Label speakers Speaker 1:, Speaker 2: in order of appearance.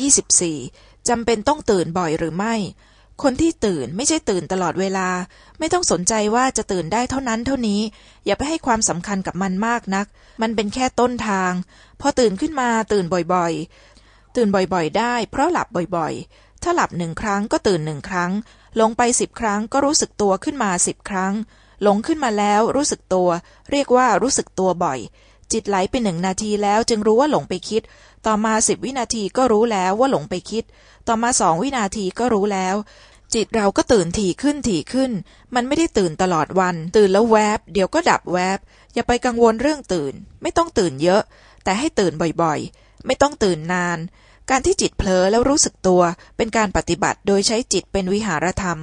Speaker 1: 24. จำเป็นต้องตื่นบ่อยหรือไม่ คนที่ตื่นไม่ใช่ตื่นตลอดเวลา ไม่ต้องสนใจว่าจะตื่นได้เท่านั้นเท่านี้ อย่าไปให้ความสำคัญกับมันมากนัก มันเป็นแค่ต้นทาง พอตื่นขึ้นมาตื่นบ่อยๆ ตื่นบ่อยๆ ได้ เพราะหลับบ่อยๆ ถ้าหลับหนึ่งครั้งก็ตื่นหนึ่งครั้งหลงไปสิบครั้งก็รู้สึกตัวขึ้นมาสิบครั้งหลงขึ้นมาแล้วรู้สึกตัว เรียกว่ารู้สึกตัวบ่อย จิตไหลไปหนึ่งนาทีแล้วจึงรู้ว่าหลงไปคิด ต่อมาสิบวินาทีก็รู้แล้วว่าหลงไปคิด ต่อมาสองวินาทีก็รู้แล้ว จิตเราก็ตื่นถี่ขึ้นถี่ขึ้น มันไม่ได้ตื่นตลอดวัน ตื่นแล้วแวบ เดี๋ยวก็ดับแวบ อย่าไปกังวลเรื่องตื่น ไม่ต้องตื่นเยอะ แต่ให้ตื่นบ่อยๆ ไม่ต้องตื่นนาน การที่จิตเผลอแล้วรู้สึกตัว เป็นการปฏิบัติโดยใช้จิตเป็นวิหารธรรม